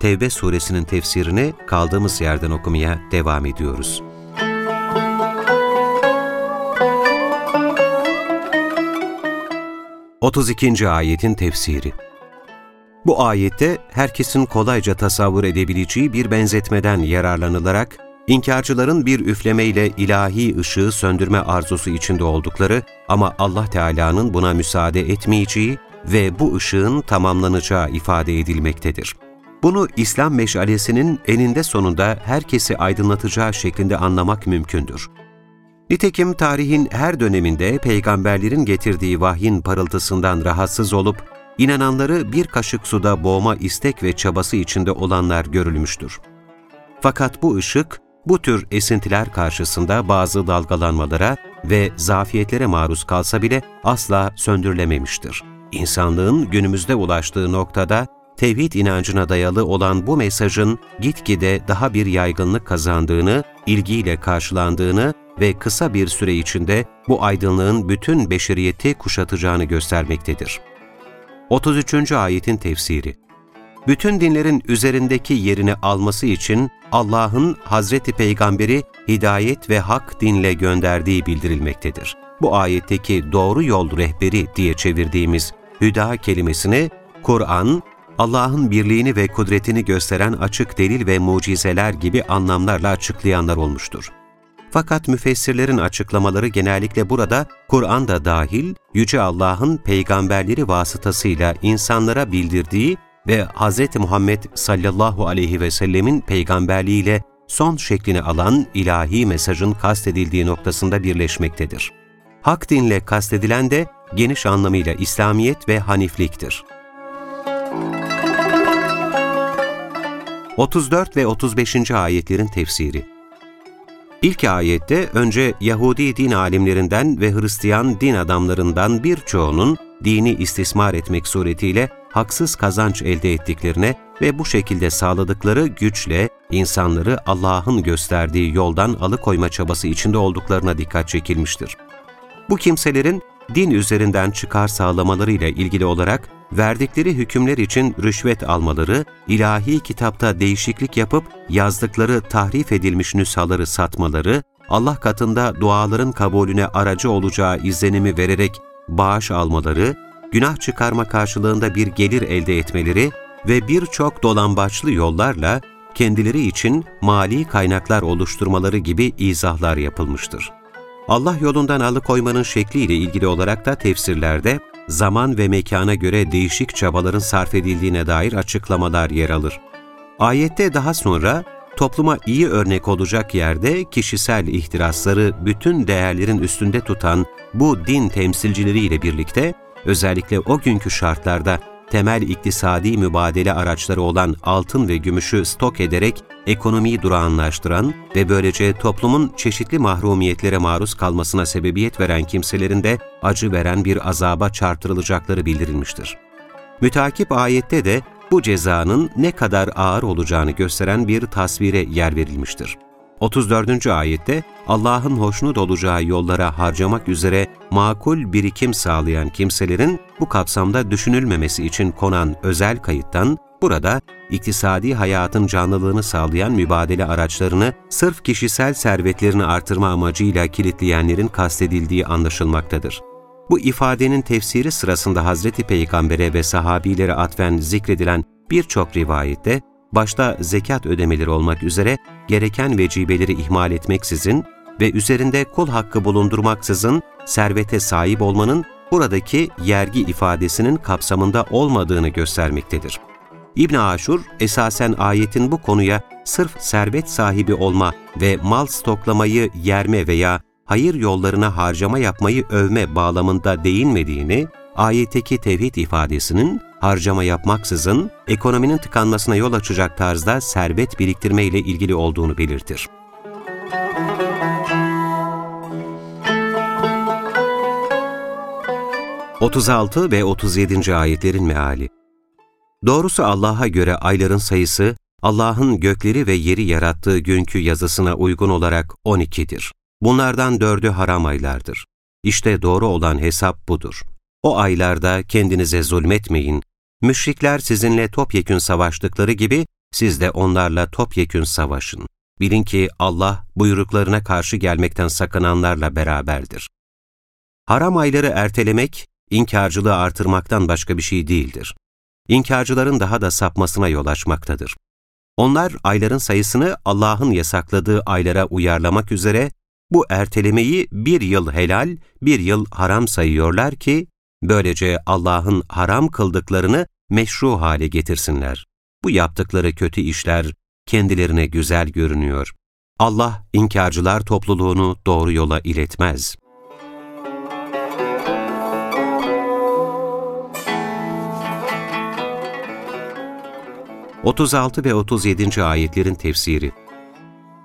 Tevbe suresinin tefsirini kaldığımız yerden okumaya devam ediyoruz. Otuz ikinci ayetin tefsiri Bu ayette herkesin kolayca tasavvur edebileceği bir benzetmeden yararlanılarak İnkarcıların bir üflemeyle ilahi ışığı söndürme arzusu içinde oldukları ama Allah Teala'nın buna müsaade etmeyeceği ve bu ışığın tamamlanacağı ifade edilmektedir. Bunu İslam meşalesinin eninde sonunda herkesi aydınlatacağı şeklinde anlamak mümkündür. Nitekim tarihin her döneminde peygamberlerin getirdiği vahyin parıltısından rahatsız olup, inananları bir kaşık suda boğma istek ve çabası içinde olanlar görülmüştür. Fakat bu ışık, bu tür esintiler karşısında bazı dalgalanmalara ve zafiyetlere maruz kalsa bile asla söndürülememiştir. İnsanlığın günümüzde ulaştığı noktada tevhid inancına dayalı olan bu mesajın gitgide daha bir yaygınlık kazandığını, ilgiyle karşılandığını ve kısa bir süre içinde bu aydınlığın bütün beşeriyeti kuşatacağını göstermektedir. 33. Ayetin Tefsiri bütün dinlerin üzerindeki yerini alması için Allah'ın Hazreti Peygamberi hidayet ve hak dinle gönderdiği bildirilmektedir. Bu ayetteki doğru yol rehberi diye çevirdiğimiz hüda kelimesini Kur'an, Allah'ın birliğini ve kudretini gösteren açık delil ve mucizeler gibi anlamlarla açıklayanlar olmuştur. Fakat müfessirlerin açıklamaları genellikle burada Kur'an da dahil, Yüce Allah'ın peygamberleri vasıtasıyla insanlara bildirdiği ve Hz. Muhammed sallallahu aleyhi ve sellemin peygamberliğiyle son şeklini alan ilahi mesajın kastedildiği noktasında birleşmektedir. Hak dinle kastedilen de geniş anlamıyla İslamiyet ve Hanifliktir. 34 ve 35. ayetlerin tefsiri İlk ayette önce Yahudi din alimlerinden ve Hristiyan din adamlarından birçoğunun dini istismar etmek suretiyle haksız kazanç elde ettiklerine ve bu şekilde sağladıkları güçle insanları Allah'ın gösterdiği yoldan alıkoyma çabası içinde olduklarına dikkat çekilmiştir. Bu kimselerin din üzerinden çıkar sağlamalarıyla ilgili olarak verdikleri hükümler için rüşvet almaları, ilahi kitapta değişiklik yapıp yazdıkları tahrif edilmiş nüshaları satmaları, Allah katında duaların kabulüne aracı olacağı izlenimi vererek bağış almaları, günah çıkarma karşılığında bir gelir elde etmeleri ve birçok dolambaçlı yollarla kendileri için mali kaynaklar oluşturmaları gibi izahlar yapılmıştır. Allah yolundan alıkoymanın şekliyle ilgili olarak da tefsirlerde zaman ve mekana göre değişik çabaların sarf edildiğine dair açıklamalar yer alır. Ayette daha sonra topluma iyi örnek olacak yerde kişisel ihtirasları bütün değerlerin üstünde tutan bu din temsilcileriyle birlikte özellikle o günkü şartlarda temel iktisadi mübadele araçları olan altın ve gümüşü stok ederek ekonomiyi durağanlaştıran ve böylece toplumun çeşitli mahrumiyetlere maruz kalmasına sebebiyet veren kimselerin de acı veren bir azaba çarptırılacakları bildirilmiştir. Mütakip ayette de bu cezanın ne kadar ağır olacağını gösteren bir tasvire yer verilmiştir. 34. ayette Allah'ın hoşnut olacağı yollara harcamak üzere makul birikim sağlayan kimselerin bu kapsamda düşünülmemesi için konan özel kayıttan, burada iktisadi hayatın canlılığını sağlayan mübadele araçlarını sırf kişisel servetlerini artırma amacıyla kilitleyenlerin kastedildiği anlaşılmaktadır. Bu ifadenin tefsiri sırasında Hazreti Peygamber'e ve sahabilere atfen zikredilen birçok rivayette, başta zekat ödemeleri olmak üzere gereken vecibeleri ihmal etmeksizin ve üzerinde kul hakkı bulundurmaksızın servete sahip olmanın buradaki yergi ifadesinin kapsamında olmadığını göstermektedir. İbn Aşur, esasen ayetin bu konuya sırf servet sahibi olma ve mal stoklamayı yerme veya hayır yollarına harcama yapmayı övme bağlamında değinmediğini, ayetteki tevhid ifadesinin harcama yapmaksızın ekonominin tıkanmasına yol açacak tarzda servet biriktirme ile ilgili olduğunu belirtir. ...36 ve 37. ayetlerin meali Doğrusu Allah'a göre ayların sayısı, Allah'ın gökleri ve yeri yarattığı günkü yazısına uygun olarak 12'dir. Bunlardan dördü haram aylardır. İşte doğru olan hesap budur. O aylarda kendinize zulmetmeyin. Müşrikler sizinle topyekün savaştıkları gibi siz de onlarla topyekün savaşın. Bilin ki Allah buyruklarına karşı gelmekten sakınanlarla beraberdir. Haram ayları ertelemek, inkarcılığı artırmaktan başka bir şey değildir. İnkarcıların daha da sapmasına yol açmaktadır. Onlar ayların sayısını Allah'ın yasakladığı aylara uyarlamak üzere bu ertelemeyi bir yıl helal, bir yıl haram sayıyorlar ki, böylece Allah'ın haram kıldıklarını meşru hale getirsinler. Bu yaptıkları kötü işler kendilerine güzel görünüyor. Allah inkarcılar topluluğunu doğru yola iletmez. Otuz altı ve 37. ayetlerin tefsiri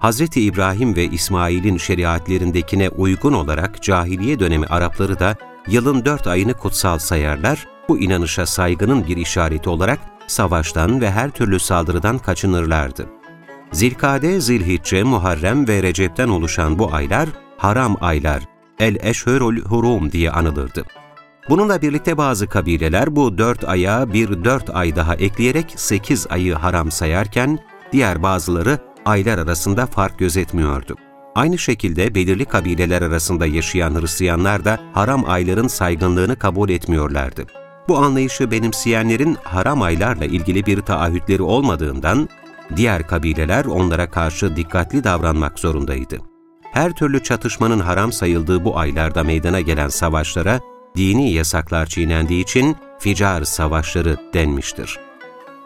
Hz. İbrahim ve İsmail'in şeriatlerindekine uygun olarak cahiliye dönemi Arapları da yılın dört ayını kutsal sayarlar, bu inanışa saygının bir işareti olarak savaştan ve her türlü saldırıdan kaçınırlardı. Zilkade, Zilhicce, Muharrem ve Recep'ten oluşan bu aylar, haram aylar, el-eşhörül hurum diye anılırdı. Bununla birlikte bazı kabileler bu dört aya bir dört ay daha ekleyerek sekiz ayı haram sayarken, diğer bazıları aylar arasında fark gözetmiyordu. Aynı şekilde belirli kabileler arasında yaşayan Hristiyanlar da haram ayların saygınlığını kabul etmiyorlardı. Bu anlayışı benimseyenlerin haram aylarla ilgili bir taahhütleri olmadığından, diğer kabileler onlara karşı dikkatli davranmak zorundaydı. Her türlü çatışmanın haram sayıldığı bu aylarda meydana gelen savaşlara dini yasaklar çiğnendiği için ficar savaşları denmiştir.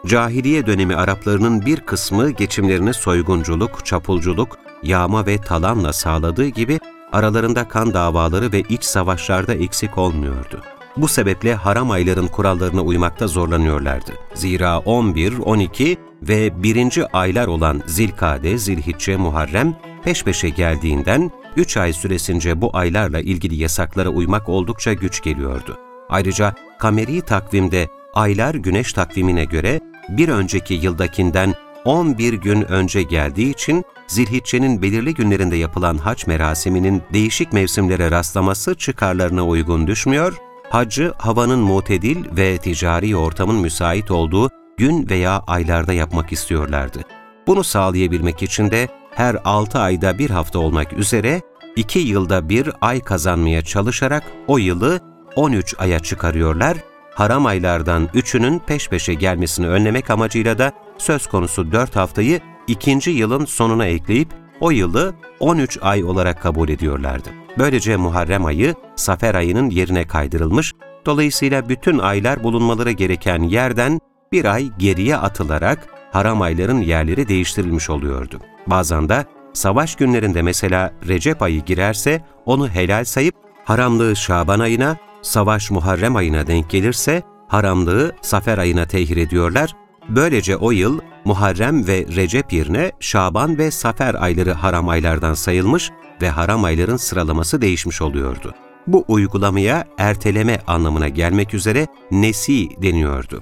Cahiliye dönemi Araplarının bir kısmı geçimlerini soygunculuk, çapulculuk, yağma ve talanla sağladığı gibi aralarında kan davaları ve iç savaşlarda eksik olmuyordu. Bu sebeple haram ayların kurallarına uymakta zorlanıyorlardı. Zira 11, 12 ve 1. aylar olan Zilkade, Zilhicce, Muharrem peş peşe geldiğinden 3 ay süresince bu aylarla ilgili yasaklara uymak oldukça güç geliyordu. Ayrıca kameri takvimde aylar güneş takvimine göre bir önceki yıldakinden 11 gün önce geldiği için Zilhicce'nin belirli günlerinde yapılan hac merasiminin değişik mevsimlere rastlaması çıkarlarına uygun düşmüyor, hacı havanın mutedil ve ticari ortamın müsait olduğu gün veya aylarda yapmak istiyorlardı. Bunu sağlayabilmek için de her 6 ayda bir hafta olmak üzere 2 yılda bir ay kazanmaya çalışarak o yılı 13 aya çıkarıyorlar haram aylardan üçünün peş peşe gelmesini önlemek amacıyla da söz konusu dört haftayı ikinci yılın sonuna ekleyip o yılı 13 ay olarak kabul ediyorlardı. Böylece Muharrem ayı Safer ayının yerine kaydırılmış, dolayısıyla bütün aylar bulunmaları gereken yerden bir ay geriye atılarak haram ayların yerleri değiştirilmiş oluyordu. Bazen de savaş günlerinde mesela Recep ayı girerse onu helal sayıp haramlığı Şaban ayına, savaş Muharrem ayına denk gelirse haramlığı Safer ayına tehir ediyorlar. Böylece o yıl Muharrem ve Recep yerine Şaban ve Safer ayları haram aylardan sayılmış ve haram ayların sıralaması değişmiş oluyordu. Bu uygulamaya erteleme anlamına gelmek üzere nesi deniyordu.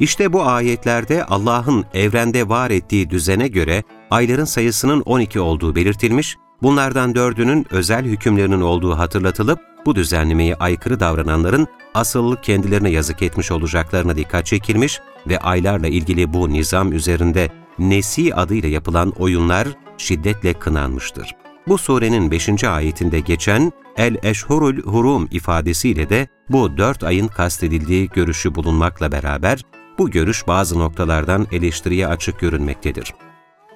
İşte bu ayetlerde Allah'ın evrende var ettiği düzene göre ayların sayısının 12 olduğu belirtilmiş, bunlardan dördünün özel hükümlerinin olduğu hatırlatılıp bu düzenlemeye aykırı davrananların asıl kendilerine yazık etmiş olacaklarına dikkat çekilmiş ve aylarla ilgili bu nizam üzerinde Nesi adıyla yapılan oyunlar şiddetle kınanmıştır. Bu surenin 5. ayetinde geçen El-Eşhurul Hurum ifadesiyle de bu dört ayın kastedildiği görüşü bulunmakla beraber bu görüş bazı noktalardan eleştiriye açık görünmektedir.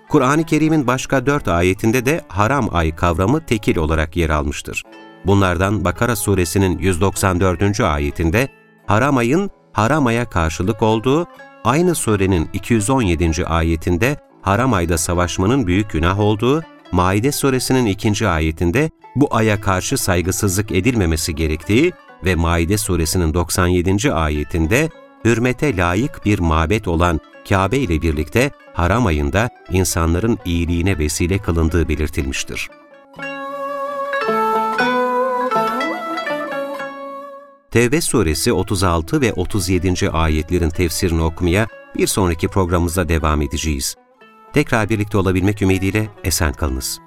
Kur'an-ı Kerim'in başka dört ayetinde de haram ay kavramı tekil olarak yer almıştır. Bunlardan Bakara suresinin 194. ayetinde haram ayın haram aya karşılık olduğu, aynı surenin 217. ayetinde haram ayda savaşmanın büyük günah olduğu, Maide suresinin 2. ayetinde bu aya karşı saygısızlık edilmemesi gerektiği ve Maide suresinin 97. ayetinde hürmete layık bir mabet olan Kabe ile birlikte haram ayında insanların iyiliğine vesile kılındığı belirtilmiştir. Tevbe suresi 36 ve 37. ayetlerin tefsirini okumaya bir sonraki programımızda devam edeceğiz. Tekrar birlikte olabilmek ümidiyle esen kalınız.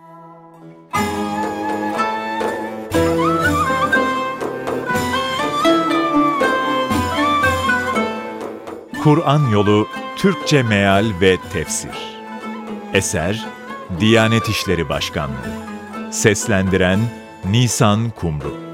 Kur'an Yolu Türkçe Meal ve Tefsir Eser Diyanet İşleri Başkanlığı Seslendiren Nisan Kumru